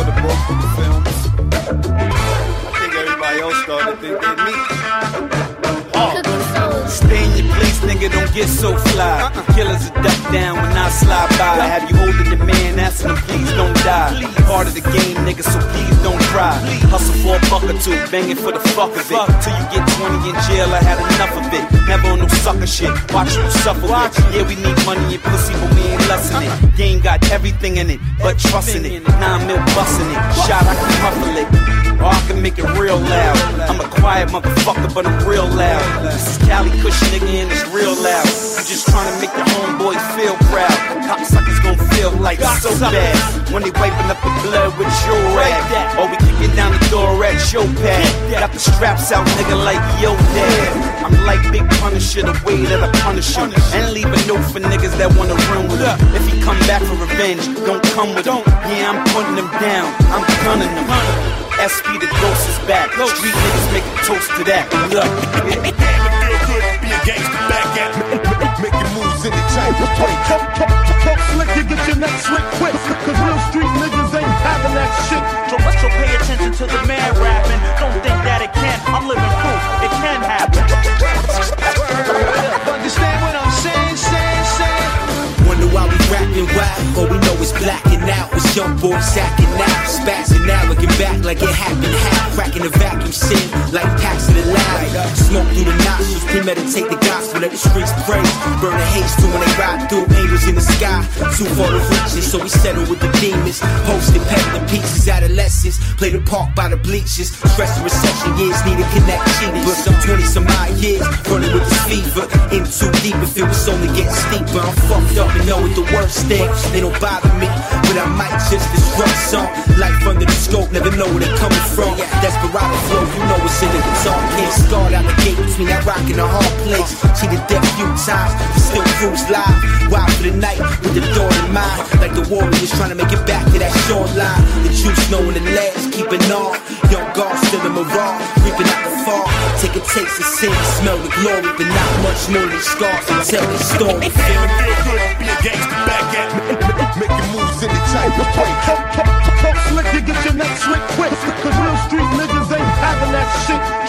or the or the films. I think everybody else started to think they Stay in your place, nigga, don't get so fly. Killers are duck down when I slide by. I have you holding the man, asking him, please don't die. Part of the game, nigga, so please Hustle for a buck or two, banging for the fuck of it. Till you get 20 in jail, I had enough of it. Never on no sucker shit, watch you suffer with. Yeah, we need money and pussy, but we ain't lusting it. Game got everything in it, but trusting it. Nine mil busting it, shot I can muffle it. Or I can make it real loud. I'm a quiet motherfucker, but I'm real loud. This is Cali Kush nigga and it's real loud. I'm just trying to make the homeboys like so bad when they wiping up the blood with your rag. Or we kicking down the door at your pad. Got the straps out, nigga, like yo dad. I'm like Big Punisher, the way that I punish him. And leave a note for niggas that wanna run with him. If he come back for revenge, don't come with him. Yeah, I'm putting him down. I'm gunning him. SP the ghost is back. Street niggas make a toast to that. Look. Feel good, be a gangster back at me. Making moves in the type. We rapping all we know is blacking out. It's young boys sacking out, spazzing out, looking back like it happened. Half cracking the vacuum, sin like packs of the loud. Smoke through the nostrils, premeditate the the streets praise. Burn the haze too when they ride through, angels in the sky. Too far to reach it, so we settle with the demons. Posted peddling pieces, adolescents. Play the park by the bleachers. Stress the recession years, need to connect cheaters. But some 20 some odd years, running with this fever. In too deep if it was only getting steeper. I'm fucked up and know what the worst thing. They don't bother me, but I might just disrupt some. Life under the scope, never know where they're coming from. Desperado flow, you know in the guitar. Can't start out the gate between that rock and a hard place. Cheated death few times, but still cruise live. Wild for the night with the door in mind. Like the warriors trying to make it back to that shoreline. The juice knowing the legs, keeping on. Young God still in the mirage, creeping out the fall. Take a taste of sin, smell the glory, but not much more than scars tell the story. Feel Feel good, be a gangster back at me. Moves in the type of talk, talk slick, you get your neck slick quick. Cause real street niggas ain't having that shit.